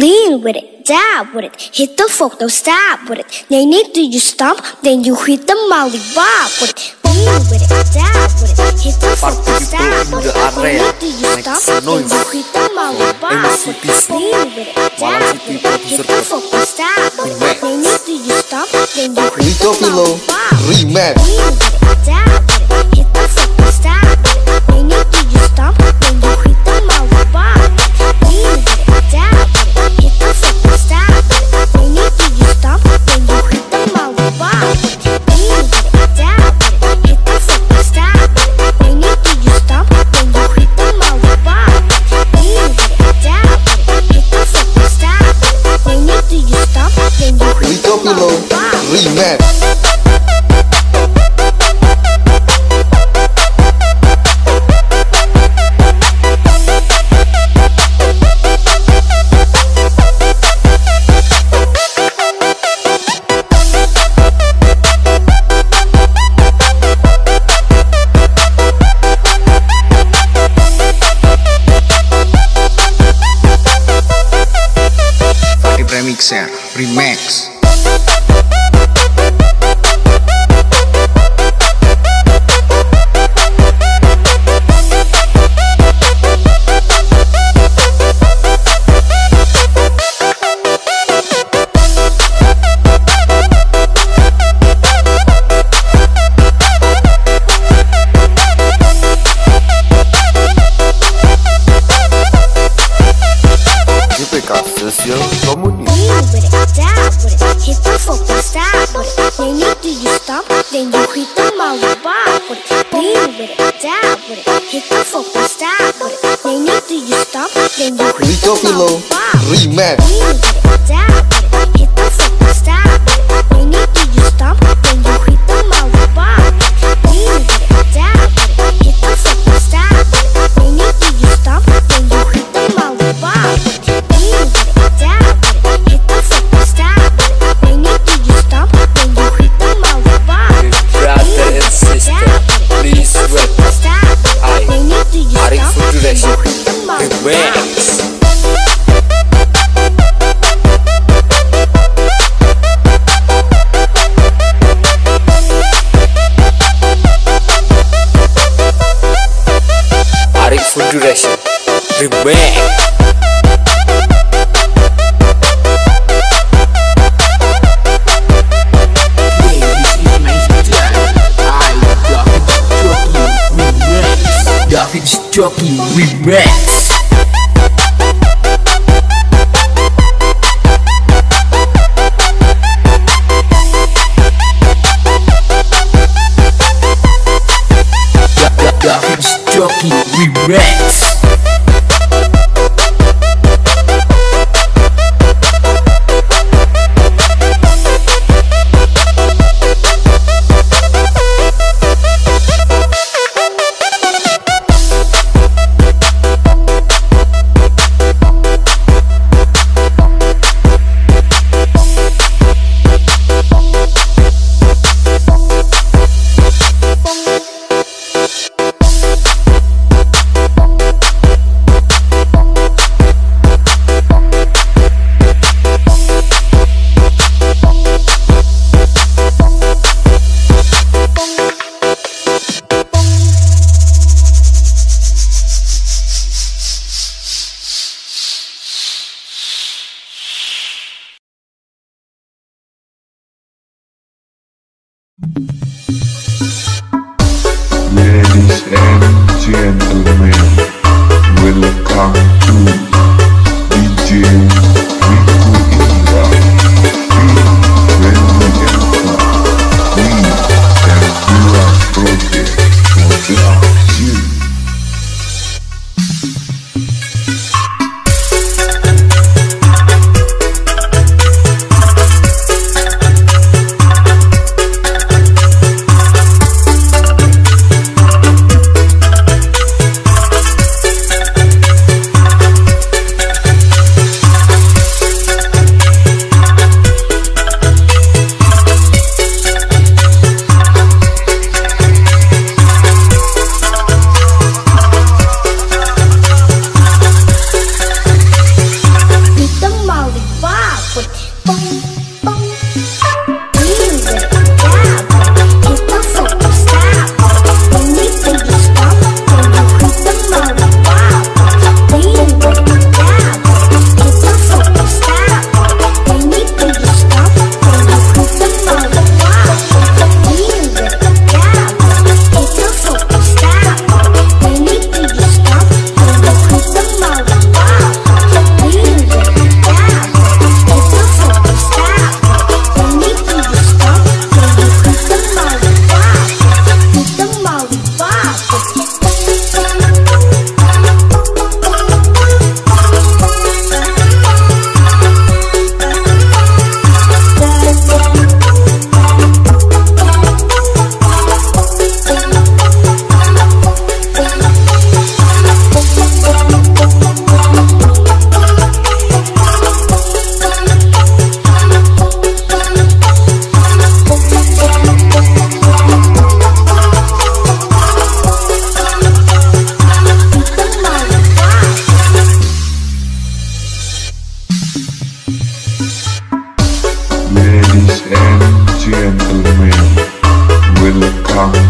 Lean with it, dab with it, hit the folk, don't stop with it. They need to you stomp, then you hit the molly bob with it. Lean with it, dab with it, hit the folk, don't stop with it. They need to you stomp, then you hit the molly bob with it. Lean with it, dab with it, hit the folk, don't stop with it. They need to you stomp, then you hit the molly bob with it. Lean with it, dab with it, hit the folk, Remix Pakai Premixer Remix then you hit the molly bob with it. Lean with it, dab with it, hit the don't stop with it. They need to you stomp, then you hit the Pilo molly bob with it. Remix Arik Futuration Remix David Jockey Remix Jockey Remix and gentlemen, welcome.